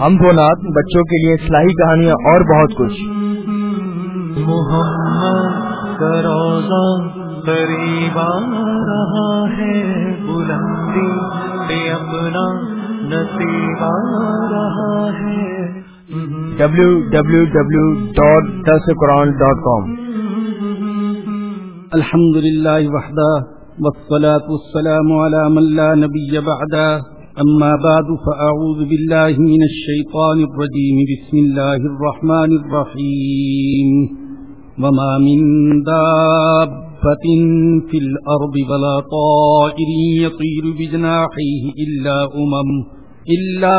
ہم دو نات بچوں کے لیے اصلاحی کہانیاں اور بہت کچھ۔ محمد روزہ قریب رہا ہے بلندی پہ اپنا نصیب رہا ہے۔ W W W dot this Quran dot com الحمد للہ وحدہ والصلاة والسلام على من لا نبي بعده أما بعد فأعوذ بالله من الشيطان الرجيم. بسم الله الرحمن الرحيم. وما من دابة في الأرض ولا طائر يطير بجناحيه إلا أمم إلا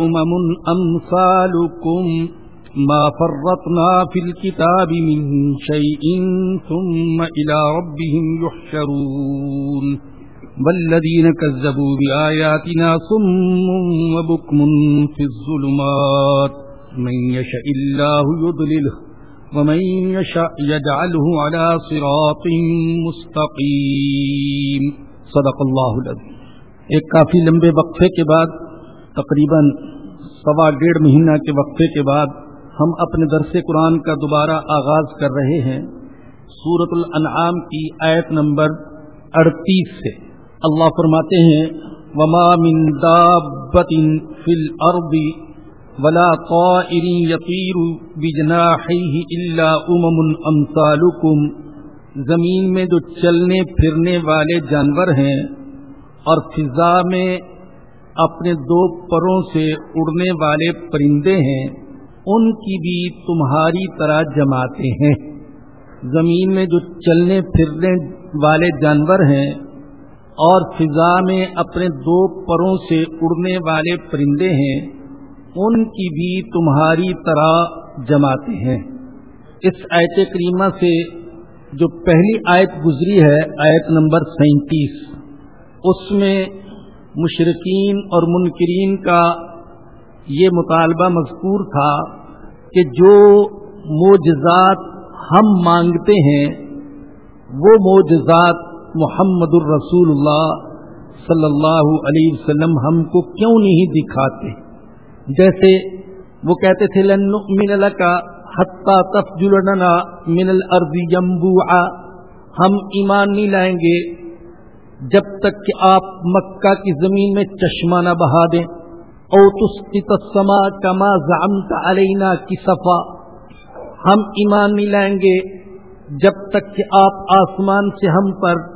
أمم أمثالكم. ما فرطنا في الكتاب من شيء ثم إلى ربهم يحشرون. والذين كذبوا بآياتنا صم وبكم في الظلمات. من يشاء الله يضلله ومن يشاء يجعله على صراط مستقيم صدق الله العظيم ایک کافی لمبے وقفے کے بعد، تقریباً سوا ڈیڑھ مہینہ کے وقفے کے بعد، ہم اپنے درس قرآن کا دوبارہ آغاز کر رہے ہیں۔ سورت الانعام کی آیت نمبر اڑتیس سے۔ اللہ فرماتے ہیں، وما من دابت فی الارض ولا طائر یطیر بجناحیہ الا امم امثالکم زمین میں جو چلنے پھرنے والے جانور ہیں، اور فضا میں اپنے دو پروں سے اڑنے والے پرندے ہیں، ان کی بھی تمہاری طرح جماتے ہیں۔ زمین میں جو چلنے پھرنے والے جانور ہیں اور فضا میں اپنے دو پروں سے اڑنے والے پرندے ہیں، ان کی بھی تمہاری طرح جماتے ہیں۔ اس آیت کریمہ سے جو پہلی آیت گزری ہے، آیت نمبر سینتیس، اس میں مشرقین اور منکرین کا یہ مطالبہ مذکور تھا کہ جو معجزات ہم مانگتے ہیں، وہ معجزات محمد الرسول اللہ صلی اللہ علیہ وسلم ہم کو کیوں نہیں دکھاتے؟ جیسے وہ کہتے تھے، لن من کا حتہ تفجلنا من الارض ينبوعا ہم ایمان نہیں لائیں گے جب تک کہ آپ مکہ کی زمین میں چشمہ نہ بہا دیں۔ او تسقط السماء کما زعمت علینا کی صفا ہم ایمان نہیں لائیں گے جب تک کہ آپ آسمان سے ہم پر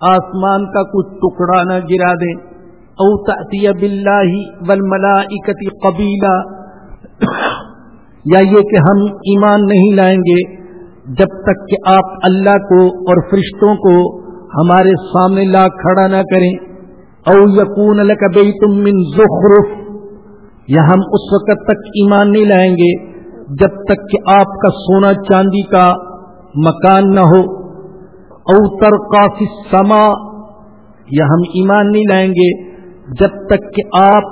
آسمان کا کچھ ٹکڑا نہ گرا دیں او تأتی باللہ والملائکت قبیلہ۔ یا یہ کہ ہم ایمان نہیں لائیں گے جب تک کہ آپ اللہ کو اور فرشتوں کو ہمارے سامنے لا کھڑا نہ کریں۔ او یقون لک بیت من زخرف۔ یا ہم اس وقت تک ایمان نہیں لائیں گے جب تک کہ آپ کا سونا چاندی کا مکان نہ ہو۔ اوتر کافی سما یا ہم ایمان نہیں لائیں گے جب تک کہ آپ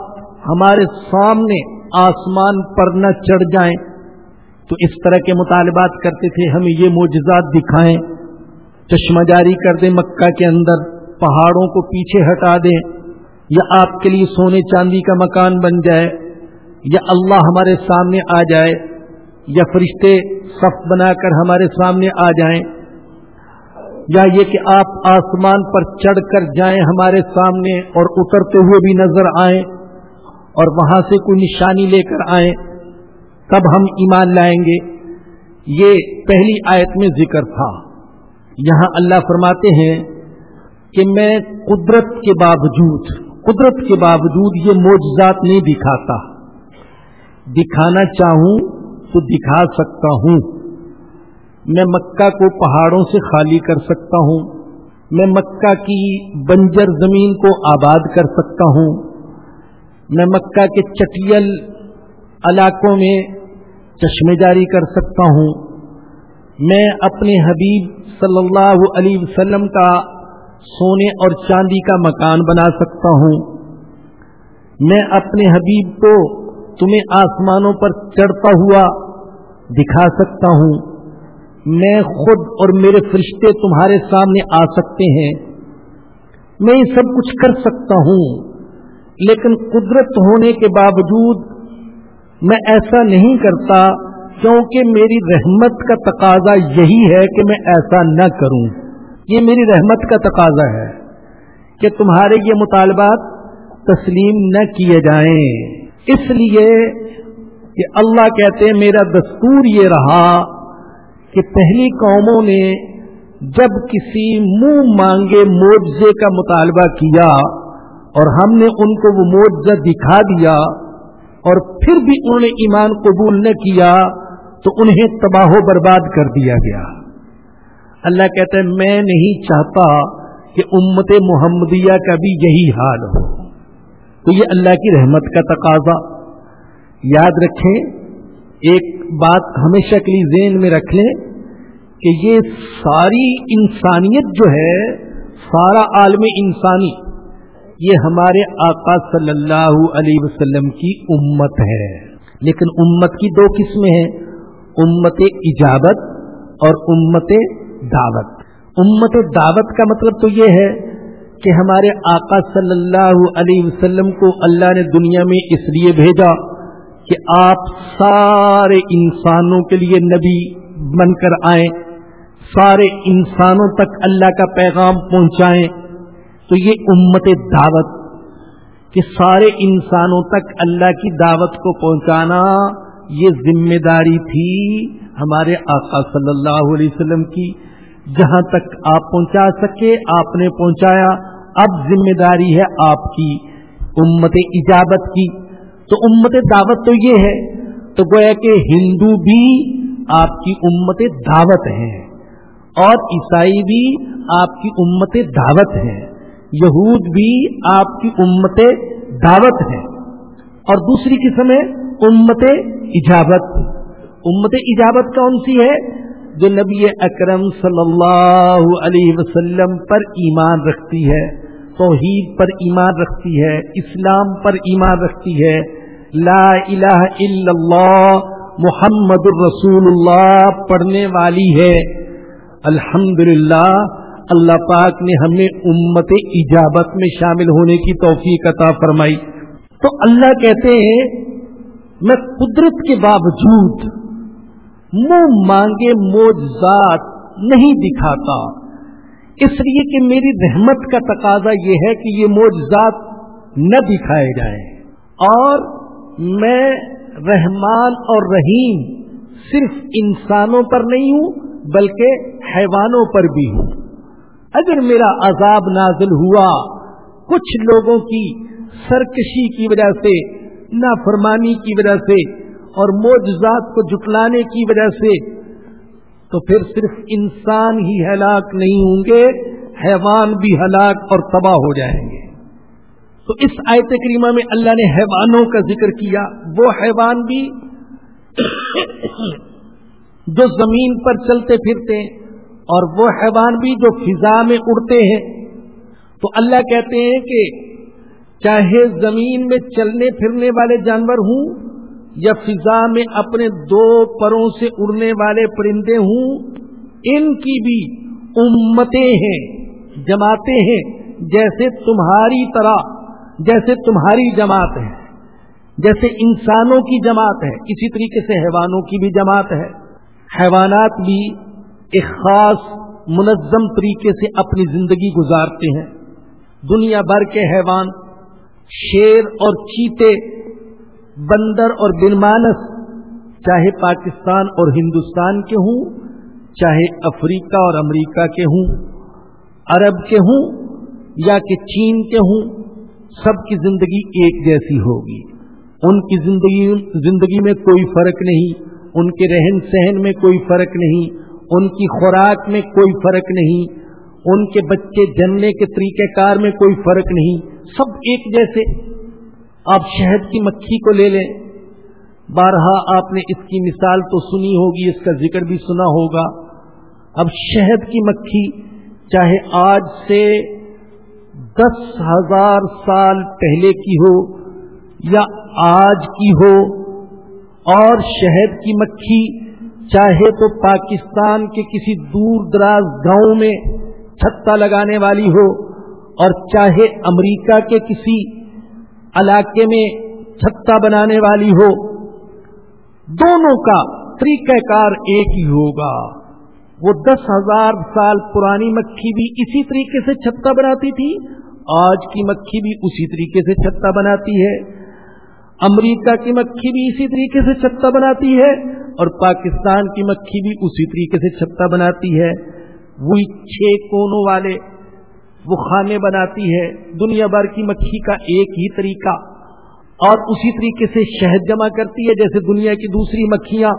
ہمارے سامنے آسمان پر نہ چڑھ جائیں۔ تو اس طرح کے مطالبات کرتے تھے، ہمیں یہ معجزات دکھائیں۔ چشمہ جاری کر دیں مکہ کے اندر، پہاڑوں کو پیچھے ہٹا دیں۔ یا آپ کے لیے سونے چاندی کا مکان بن جائے، یا اللہ ہمارے سامنے آ جائے، یا فرشتے صف بنا کر ہمارے سامنے آ جائیں۔ یا یہ کہ آپ آسمان پر چڑھ کر جائیں ہمارے سامنے اور اترتے ہوئے بھی نظر آئیں اور وہاں سے کوئی نشانی لے کر آئیں، تب ہم ایمان لائیں گے۔ یہ پہلی آیت میں ذکر تھا۔ یہاں اللہ فرماتے ہیں کہ میں قدرت کے باوجود، قدرت کے باوجود یہ موجزات نہیں دکھاتا۔ دکھانا چاہوں تو دکھا سکتا ہوں۔ میں مکہ کو پہاڑوں سے خالی کر سکتا ہوں، میں مکہ کی بنجر زمین کو آباد کر سکتا ہوں، میں مکہ کے چٹیل علاقوں میں چشمے جاری کر سکتا ہوں۔ میں اپنے حبیب صلی اللہ علیہ وسلم کا سونے اور چاندی کا مکان بنا سکتا ہوں۔ میں اپنے حبیب کو تمہیں آسمانوں پر چڑھتا ہوا دکھا سکتا ہوں۔ میں خود اور میرے فرشتے تمہارے سامنے آ سکتے ہیں۔ میں یہ سب کچھ کر سکتا ہوں، لیکن قدرت ہونے کے باوجود میں ایسا نہیں کرتا کیونکہ میری رحمت کا تقاضا یہی ہے کہ میں ایسا نہ کروں۔ یہ میری رحمت کا تقاضا ہے کہ تمہارے یہ مطالبات تسلیم نہ کیے جائیں۔ اس لیے کہ اللہ کہتے ہیں، میرا دستور یہ رہا کہ پہلی قوموں نے جب کسی منہ مانگے معجزے کا مطالبہ کیا اور ہم نے ان کو وہ معجزہ دکھا دیا اور پھر بھی انہوں نے ایمان قبول نہ کیا، تو انہیں تباہ و برباد کر دیا گیا۔ اللہ کہتے ہیں میں نہیں چاہتا کہ امت محمدیہ کا بھی یہی حال ہو۔ تو یہ اللہ کی رحمت کا تقاضا۔ یاد رکھیں، ایک بات ہمیشہ کے لیے ذہن میں رکھ لیں کہ یہ ساری انسانیت جو ہے، سارا عالم انسانی، یہ ہمارے آقا صلی اللہ علیہ وسلم کی امت ہے۔ لیکن امت کی دو قسمیں ہیں، امت اجابت اور امت دعوت۔ امت دعوت کا مطلب تو یہ ہے کہ ہمارے آقا صلی اللہ علیہ وسلم کو اللہ نے دنیا میں اس لیے بھیجا کہ آپ سارے انسانوں کے لیے نبی بن کر آئیں۔ سارے انسانوں تک اللہ کا پیغام پہنچائیں تو یہ امت دعوت کہ سارے انسانوں تک اللہ کی دعوت کو پہنچانا یہ ذمہ داری تھی ہمارے آقا صلی اللہ علیہ وسلم کی۔ جہاں تک آپ پہنچا سکے، آپ نے پہنچایا۔ اب ذمہ داری ہے آپ کی، امت اجابت کی۔ تو امت دعوت تو یہ ہے، تو گویا کہ ہندو بھی آپ کی امت دعوت ہے اور عیسائی بھی آپ کی امت دعوت ہے، یہود بھی آپ کی امت دعوت ہے۔ اور دوسری قسم ہے امت اجابت۔ امت اجابت کون سی ہے؟ جو نبی اکرم صلی اللہ علیہ وسلم پر ایمان رکھتی ہے، توحید پر ایمان رکھتی ہے، اسلام پر ایمان رکھتی ہے۔ لا الہ الا اللہ، محمد الرسول اللہ پڑھنے والی ہے۔ الحمد اللہ پاک نے ہمیں امت اجابت میں شامل ہونے کی توفیق عطا فرمائی۔ تو اللہ کہتے ہیں، میں قدرت کے باوجود منہ مانگے موجزات نہیں دکھاتا۔ اس لیے کہ میری رحمت کا تقاضا یہ ہے کہ یہ موجزات نہ دکھائے جائیں اور میں رحمان اور رحیم صرف انسانوں پر نہیں ہوں بلکہ حیوانوں پر بھی۔ ہوں اگر میرا عذاب نازل ہوا، کچھ لوگوں کی سرکشی کی وجہ سے، نافرمانی کی وجہ سے، اور موجزات کو جٹلانے کی وجہ سے، تو پھر صرف انسان ہی ہلاک نہیں ہوں گے، حیوان بھی ہلاک اور تباہ ہو جائیں گے۔ تو اس آیت کریمہ میں اللہ نے حیوانوں کا ذکر کیا، وہ حیوان بھی جو زمین پر چلتے پھرتے ہیں اور وہ حیوان بھی جو فضا میں اڑتے ہیں، تو اللہ کہتے ہیں کہ چاہے زمین میں چلنے پھرنے والے جانور ہوں یا فضا میں اپنے دو پروں سے اڑنے والے پرندے ہوں، ان کی بھی امتیں ہیں، جماعتیں ہیں، جیسے تمہاری طرح، جیسے تمہاری جماعت ہے، جیسے انسانوں کی جماعت ہے، اسی طریقے سے حیوانوں کی بھی جماعت ہے۔ حیوانات بھی ایک خاص منظم طریقے سے اپنی زندگی گزارتے ہیں۔ دنیا بھر کے حیوان شیر اور چیتے، بندر اور بنمانس چاہے پاکستان اور ہندوستان کے ہوں، چاہے افریقہ اور امریکہ کے ہوں، عرب کے ہوں یا کہ چین کے ہوں، سب کی زندگی ایک جیسی ہوگی۔ ان کی زندگی زندگی میں کوئی فرق نہیں۔ ان کے رہن سہن میں کوئی فرق نہیں، ان کی خوراک میں کوئی فرق نہیں، ان کے بچے جننے کے طریقہ کار میں کوئی فرق نہیں۔ سب ایک جیسے۔ آپ شہد کی مکھی کو لے لیں۔ بارہا، آپ نے اس کی مثال تو سنی ہوگی، اس کا ذکر بھی سنا ہوگا۔ اب شہد کی مکھی، چاہے آج سے دس ہزار سال پہلے کی ہو یا آج کی ہو اور شہد کی مکھی چاہے تو پاکستان کے کسی دور دراز گاؤں میں چھتا لگانے والی ہو اور چاہے امریکہ کے کسی علاقے میں چھتا بنانے والی ہو، دونوں کا طریقہ کار ایک ہی ہوگا۔ وہ دس ہزار سال پرانی مکھی بھی اسی طریقے سے چھتا بناتی تھی، آج کی مکھی بھی اسی طریقے سے چھتا بناتی ہے۔ امریکہ کی مکھی بھی اسی طریقے سے چھتا بناتی ہے اور پاکستان کی مکھی بھی اسی طریقے سے چھتا بناتی ہے۔ وہی چھ کونوں والے وہ کھانے بناتی ہے۔ دنیا بھر کی مکھی کا ایک ہی طریقہ اور اسی طریقے سے شہد جمع کرتی ہے جیسے دنیا کی دوسری مکھیاں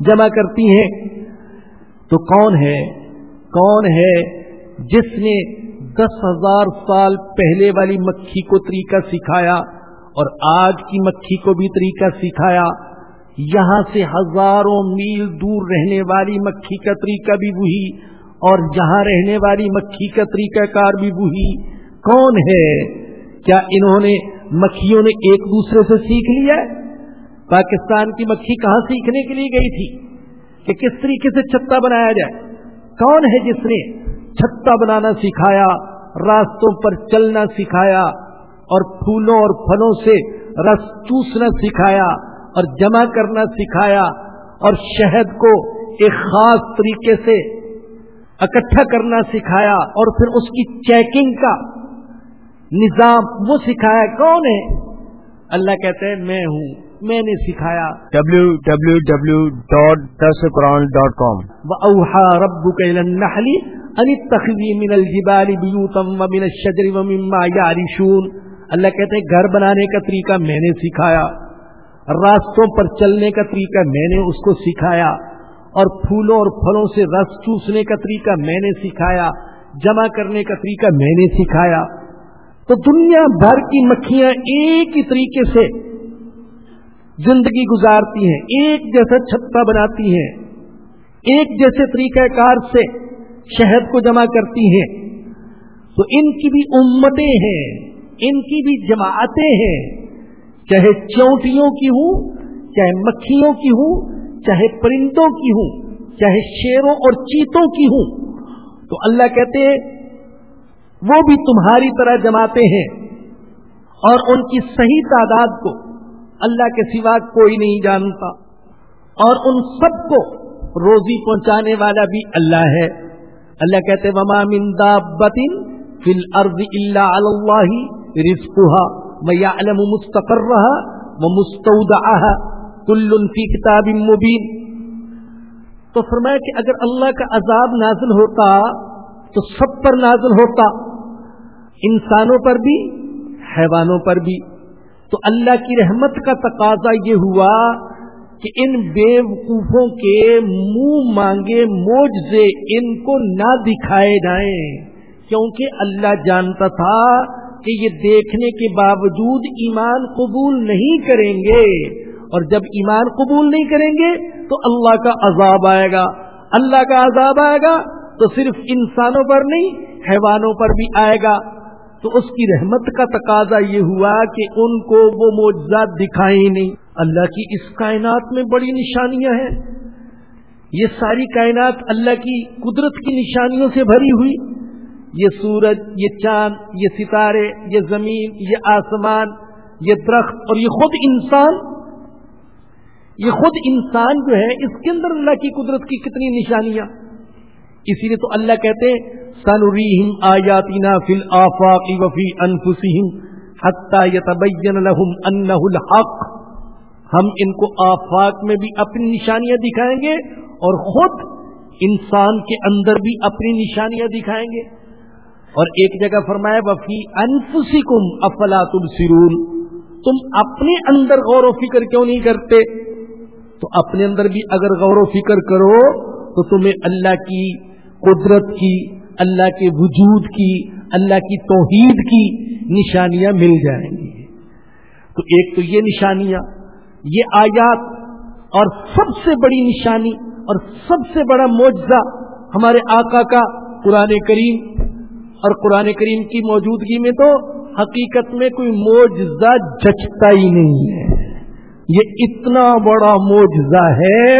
جمع کرتی ہیں۔ تو کون ہے؟ کون ہے جس نے دس ہزار سال پہلے والی مکھی کو طریقہ سکھایا؟ اور آج کی مکھی کو بھی طریقہ سکھایا۔ یہاں سے ہزاروں میل دور رہنے والی مکھی کا طریقہ بھی وہی اور جہاں رہنے والی مکھی کا طریقہ کار بھی وہی۔ کون ہے؟ کیا انہوں نے مکھیوں نے ایک دوسرے سے سیکھ لیا پاکستان کی مکھی کہاں سیکھنے کے لیے گئی تھی کہ کس طریقے سے چھتا بنایا جائے؟ کون ہے جس نے چھتا بنانا سکھایا، راستوں پر چلنا سکھایا اور پھولوں اور پھلوں سے رس چوسنا سکھایا اور جمع کرنا سکھایا اور شہد کو ایک خاص طریقے سے اکٹھا کرنا سکھایا اور پھر اس کی چیکنگ کا نظام وہ سکھایا کون ہے؟ اللہ کہتے ہیں میں ہوں میں نے سکھایا۔ W W W dot this Quran dot com اوہا ربو من الجبال بیوتم ومن الشجر ومما یعرشون اللہ کہتے ہیں، گھر بنانے کا طریقہ میں نے سکھایا، راستوں پر چلنے کا طریقہ میں نے اس کو سکھایا، اور پھولوں اور پھلوں سے رس چوسنے کا طریقہ میں نے سکھایا، جمع کرنے کا طریقہ میں نے سکھایا۔ تو دنیا بھر کی مکھیاں ایک ہی طریقے سے زندگی گزارتی ہیں، ایک جیسا چھتا بناتی ہیں، ایک جیسے طریقہ کار سے شہد کو جمع کرتی ہیں۔ تو ان کی بھی امتیں ہیں۔ ان کی بھی جماعتیں ہیں۔ چاہے چونٹیوں کی ہوں، چاہے مکھیوں کی ہوں، چاہے پرندوں کی ہوں، چاہے شیروں اور چیتوں کی ہوں۔ تو اللہ کہتے وہ بھی تمہاری طرح جماتے ہیں۔ اور ان کی صحیح تعداد کو اللہ کے سوا کوئی نہیں جانتا۔ اور ان سب کو روزی پہنچانے والا بھی اللہ ہے۔ اللہ کہتے وما من دابتن فی الارض الا علی اللہ رزقها ويعلم مستقرها ومستودعها كل في كتاب مبين. تو فرمایا کہ اگر اللہ کا عذاب نازل ہوتا تو سب پر نازل ہوتا، انسانوں پر بھی، حیوانوں پر بھی۔ تو اللہ کی رحمت کا تقاضا یہ ہوا کہ ان بے وقوفوں کے منہ مانگے موجے ان کو نہ دکھائے جائیں، کیونکہ اللہ جانتا تھا کہ یہ دیکھنے کے باوجود ایمان قبول نہیں کریں گے۔ اور جب ایمان قبول نہیں کریں گے تو اللہ کا عذاب آئے گا۔ اللہ کا عذاب آئے گا تو صرف انسانوں پر نہیں، حیوانوں پر بھی آئے گا۔ تو اس کی رحمت کا تقاضا یہ ہوا کہ ان کو وہ معجزات دکھائیں نہیں۔ اللہ کی اس کائنات میں بڑی نشانیاں ہیں۔ یہ ساری کائنات اللہ کی قدرت کی نشانیوں سے بھری ہوئی۔ یہ سورج، یہ چاند، یہ ستارے، یہ زمین، یہ آسمان، یہ درخت اور یہ خود انسان، یہ خود انسان جو ہے، اس کے اندر اللہ کی قدرت کی کتنی نشانیاں۔ اسی لیے تو اللہ کہتے ہیں، سنريهم آياتنا في الآفاق وفي أنفسهم حتى يتبين لهم أنه الحق۔ ہم ان کو آفاق میں بھی اپنی نشانیاں دکھائیں گے اور خود انسان کے اندر بھی اپنی نشانیاں دکھائیں گے۔ اور ایک جگہ فرمایا، وفی انفسکم افلا تم سرون تم اپنے اندر غور و فکر کیوں نہیں کرتے؟ تو اپنے اندر بھی اگر غور و فکر کرو، تو تمہیں اللہ کی قدرت کی، اللہ کے وجود کی، اللہ کی توحید کی نشانیاں مل جائیں گی۔ تو ایک تو یہ نشانیاں، یہ آیات اور سب سے بڑی نشانی اور سب سے بڑا معجزہ ہمارے آقا کا قرآن کریم اور قرآن کریم کی موجودگی میں تو حقیقت میں کوئی معجزہ جچتا ہی نہیں ہے۔ یہ اتنا بڑا معجزہ ہے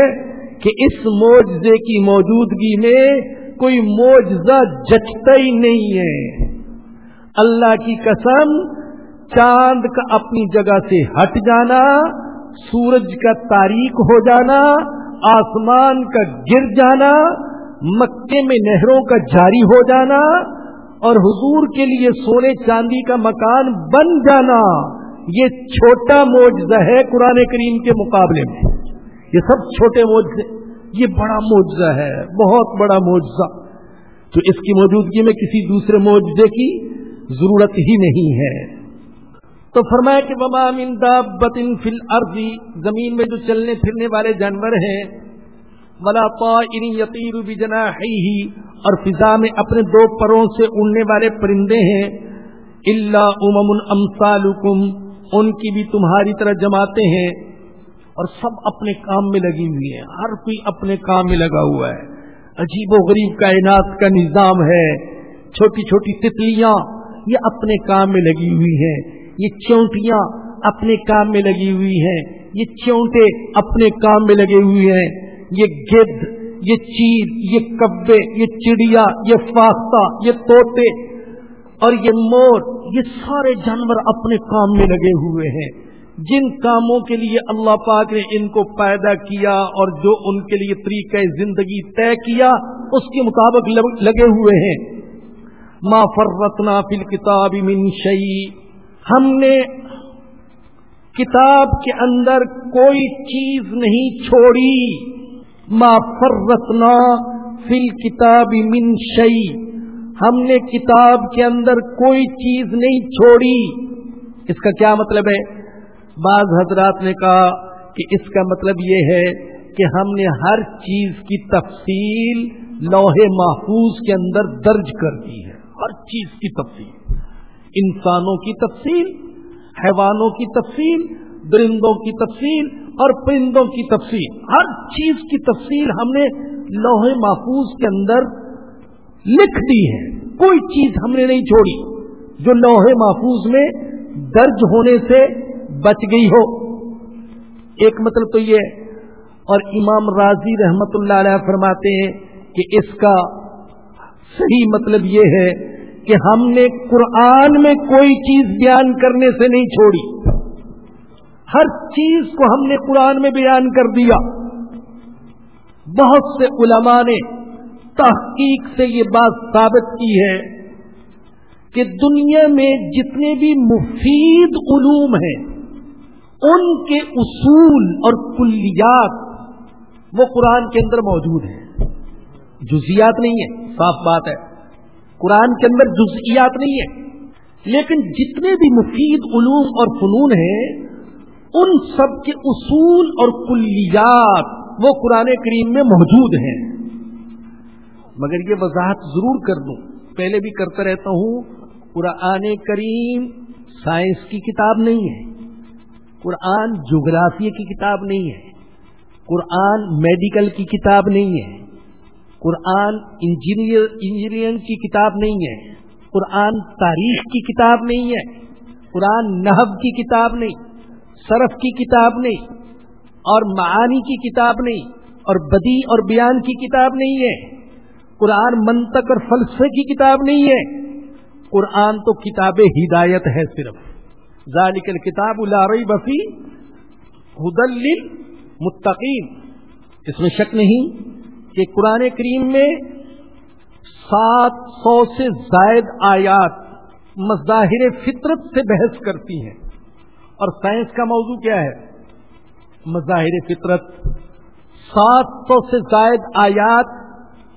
کہ اس معجزے کی موجودگی میں کوئی معجزہ جچتا ہی نہیں ہے۔ اللہ کی قسم، چاند کا اپنی جگہ سے ہٹ جانا، سورج کا تاریخ ہو جانا، آسمان کا گر جانا، مکے میں نہروں کا جاری ہو جانا اور حضور کے لیے سونے چاندی کا مکان بن جانا یہ چھوٹا معجزہ ہے قرآن کریم کے مقابلے میں۔ یہ سب چھوٹے معجزے، یہ بڑا معجزہ ہے، بہت بڑا معجزہ۔ تو اس کی موجودگی میں کسی دوسرے معجزے کی ضرورت ہی نہیں ہے۔ تو فرمایا کہ بما من دابت فی الارض زمین میں جو چلنے پھرنے والے جانور ہیں ولا طائر یطیر بجناحیہ اور فضا میں اپنے دو پروں سے اڑنے والے پرندے ہیں، الا امم امثالکم ان کی بھی تمہاری طرح جماتے ہیں، اور سب اپنے کام میں لگی ہوئی ہیں، ہر کوئی اپنے کام میں لگا ہوا ہے۔ عجیب و غریب کائنات کا نظام ہے، چھوٹی چھوٹی تتلیاں، یہ اپنے کام میں لگی ہوئی ہیں، یہ چونٹیاں اپنے کام میں لگی ہوئی ہیں، یہ چونٹے اپنے کام میں لگے ہوئے ہیں۔ یہ گد، یہ چیل یہ کبے، یہ چڑیا، یہ فاختہ یہ توتے اور یہ مور، یہ سارے جانور اپنے کام میں لگے ہوئے ہیں۔ جن کاموں کے لیے اللہ پاک نے ان کو پیدا کیا اور جو ان کے لیے طریقہ زندگی طے کیا، اس کے مطابق لگے ہوئے ہیں۔ ما فرتنا فل کتاب من شعی ہم نے کتاب کے اندر کوئی چیز نہیں چھوڑی۔ ما فرتنا فل کتاب من شعی ہم نے کتاب کے اندر کوئی چیز نہیں چھوڑی۔ اس کا کیا مطلب ہے؟ بعض حضرات نے کہا کہ اس کا مطلب یہ ہے کہ ہم نے ہر چیز کی تفصیل لوہے محفوظ کے اندر درج کر دی ہے۔ ہر چیز کی تفصیل۔ انسانوں کی تفصیل، حیوانوں کی تفصیل، درندوں کی تفصیل اور پرندوں کی تفصیل۔ ہر چیز کی تفصیل ہم نے لوہے محفوظ کے اندر لکھ دی ہے۔ کوئی چیز ہم نے نہیں چھوڑی جو لوہے محفوظ میں درج ہونے سے بچ گئی ہو۔ ایک مطلب تو یہ اور امام راضی رحمت اللہ علیہ فرماتے ہیں کہ اس کا صحیح مطلب یہ ہے کہ ہم نے قرآن میں کوئی چیز بیان کرنے سے نہیں چھوڑی۔ ہر چیز کو ہم نے قرآن میں بیان کر دیا۔ بہت سے علماء نے تحقیق سے یہ بات ثابت کی ہے کہ دنیا میں جتنے بھی مفید علوم ہیں، ان کے اصول اور کلیات وہ قرآن کے اندر موجود ہیں۔ جزیات نہیں ہے صاف بات ہے۔ قرآن کے اندر جزیات نہیں ہے لیکن جتنے بھی مفید علوم اور فنون ہیں ان سب کے اصول اور کلیات وہ قرآن کریم میں موجود ہیں۔ مگر یہ وضاحت ضرور کر دوں۔ پہلے بھی کرتا رہتا ہوں، قرآن کریم سائنس کی کتاب نہیں ہے۔ قرآن جغرافیہ کی کتاب نہیں ہے۔ قرآن میڈیکل کی کتاب نہیں ہے۔ قرآن انجینئر کی کتاب نہیں ہے۔ قرآن تاریخ کی کتاب نہیں ہے۔ قرآن نحب کی کتاب نہیں۔ صرف کی کتاب نہیں، اور معانی کی کتاب نہیں، اور بدی اور بیان کی کتاب نہیں ہے۔ قرآن منطق اور فلسفے کی کتاب نہیں ہے۔ قرآن تو کتاب ہدایت ہے صرف۔ ذالک الکتاب لا ریب فی ہدل للمتقین۔ اس میں شک نہیں کہ قرآن کریم میں سات سو سے زائد آیات مظاہر فطرت سے بحث کرتی ہیں۔ اور سائنس کا موضوع کیا ہے؟ مظاہر فطرت۔ سات سو سے زائد آیات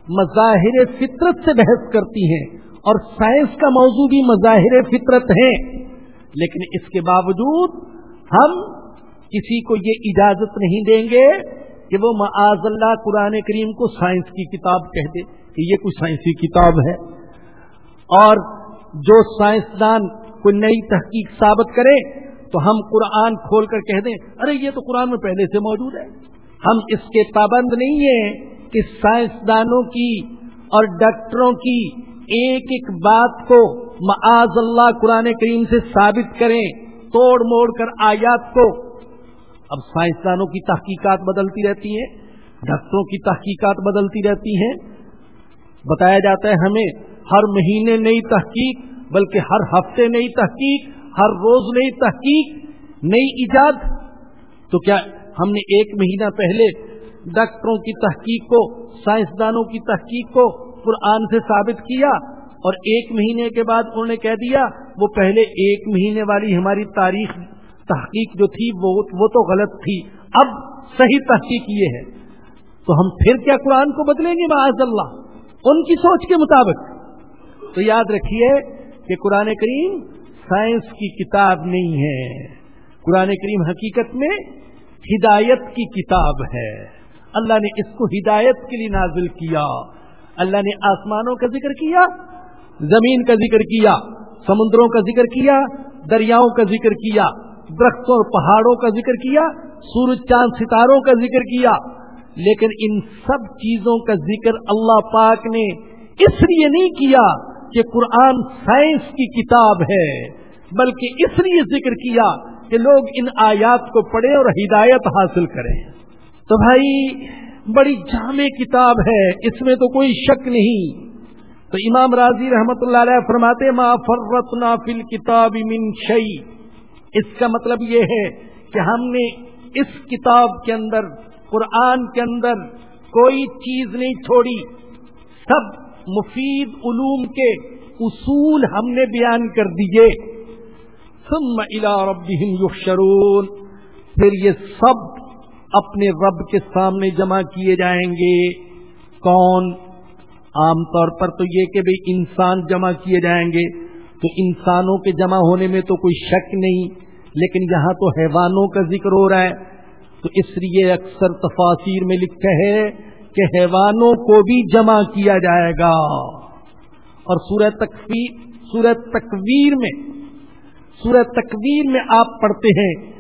مظاہر فطرت سے بحث کرتی ہیں اور سائنس کا موضوع بھی مظاہر فطرت ہے۔ لیکن اس کے باوجود ہم کسی کو یہ اجازت نہیں دیں گے کہ وہ معاذ اللہ قرآن کریم کو سائنس کی کتاب کہہ دے کہ یہ کوئی سائنسی کتاب ہے۔ اور جو سائنسدان کوئی نئی تحقیق ثابت کرے تو ہم قرآن کھول کر کہہ دیں، ارے یہ تو قرآن میں پہلے سے موجود ہے۔ ہم اس کے پابند نہیں ہیں کہ سائنسدانوں کی اور ڈاکٹروں کی ایک ایک بات کو معاذ اللہ قرآن کریم سے ثابت کریں، توڑ موڑ کر آیات کو۔ اب سائنسدانوں کی تحقیقات بدلتی رہتی ہیں، ڈاکٹروں کی تحقیقات بدلتی رہتی ہیں۔ بتایا جاتا ہے ہمیں ہر مہینے نئی تحقیق، بلکہ ہر ہفتے نئی تحقیق۔ ہر روز نئی تحقیق، نئی ایجاد۔ تو کیا ہم نے ایک مہینہ پہلے ڈاکٹروں کی تحقیق کو، سائنسدانوں کی تحقیق کو قرآن سے ثابت کیا اور ایک مہینے کے بعد انہوں نے کہہ دیا، وہ پہلے ایک مہینے والی ہماری تاریخ تحقیق جو تھی، وہ وہ تو غلط تھی۔ اب صحیح تحقیق یہ ہے۔ تو ہم پھر کیا قرآن کو بدلیں گے؟ معاذ اللہ۔ ان کی سوچ کے مطابق۔ تو یاد رکھیے کہ قرآن کریم سائنس کی کتاب نہیں ہے۔ قرآن کریم حقیقت میں ہدایت کی کتاب ہے۔ اللہ نے اس کو ہدایت کے لیے نازل کیا۔ اللہ نے آسمانوں کا ذکر کیا، زمین کا ذکر کیا، سمندروں کا ذکر کیا، دریاؤں کا ذکر کیا، درختوں اور پہاڑوں کا ذکر کیا، سورج، چاند، ستاروں کا ذکر کیا۔ لیکن ان سب چیزوں کا ذکر اللہ پاک نے اس لیے نہیں کیا کہ قرآن سائنس کی کتاب ہے۔ بلکہ اس لیے ذکر کیا کہ لوگ ان آیات کو پڑھیں اور ہدایت حاصل کریں۔ تو بھائی، بڑی جامع کتاب ہے، اس میں تو کوئی شک نہیں۔ تو امام راضی رحمت اللہ علیہ فرماتے، ما فرتنا فل کتاب من شعی اس کا مطلب یہ ہے کہ ہم نے اس کتاب کے اندر، قرآن کے اندر کوئی چیز نہیں چھوڑی۔ سب مفید علوم کے اصول ہم نے بیان کر دیے۔ ثم الى ربهم يحشرون۔ پھر یہ سب اپنے رب کے سامنے جمع کیے جائیں گے۔ کون؟ عام طور پر تو یہ کہ بھئی انسان جمع کیے جائیں گے۔ تو انسانوں کے جمع ہونے میں تو کوئی شک نہیں، لیکن یہاں تو حیوانوں کا ذکر ہو رہا ہے۔ تو اس لیے اکثر تفاصیر میں لکھا ہے کہ حیوانوں کو بھی جمع کیا جائے گا۔ اور سورہ تکویر سورہ تکویر میں سورہ تکویر میں آپ پڑھتے ہیں۔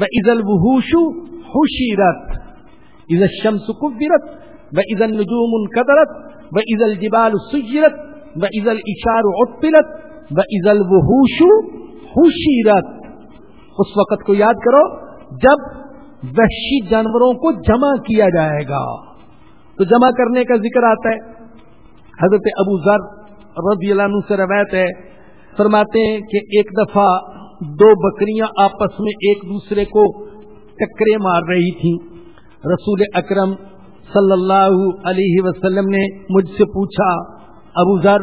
وہ عزل وحوشو خوشی رت عزت شمس کبرت۔ و عزل نجوم قدرت و عزل جبال سجرت۔ و عزل اشار عطلت۔ و عزل وحوشو خوشی رت اس وقت کو یاد کرو جب وحشی جانوروں کو جمع کیا جائے گا۔ تو جمع کرنے کا ذکر آتا ہے۔ حضرت ابو ذر رضی اللہ عنہ سے روایت ہے فرماتے ہیں کہ ایک دفعہ دو بکریاں آپس میں ایک دوسرے کو ٹکرے مار رہی تھیں۔ رسول اکرم صلی اللہ علیہ وسلم نے مجھ سے پوچھا، ابو ذر،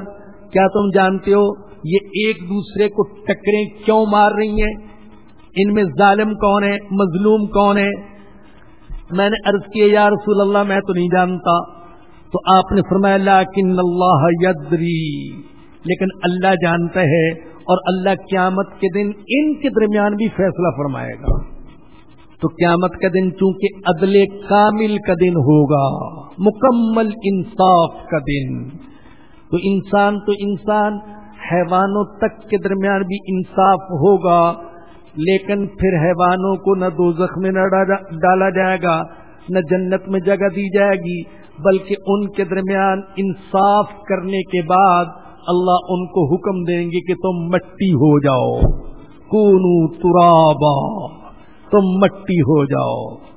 کیا تم جانتے ہو یہ ایک دوسرے کو ٹکرے کیوں مار رہی ہیں؟ ان میں ظالم کون ہے؟ مظلوم کون ہے؟ میں نے عرض کیا، یا رسول اللہ، میں تو نہیں جانتا۔ تو آپ نے فرمایا لیکن اللہ یدری۔ لیکن اللہ جانتا ہے اور اللہ قیامت کے دن ان کے درمیان بھی فیصلہ فرمائے گا۔ تو قیامت کا دن چونکہ عدل کامل کا دن ہوگا، مکمل انصاف کا دن۔ تو انسان تو انسان، حیوانوں تک کے درمیان بھی انصاف ہوگا، لیکن پھر حیوانوں کو نہ دو میں نہ ڈالا جائے گا، نہ جنت میں جگہ دی جائے گی، بلکہ ان کے درمیان انصاف کرنے کے بعد اللہ ان کو حکم دیں گے کہ تم مٹی ہو جاؤ۔ کونو ترابا، تم مٹی ہو جاؤ۔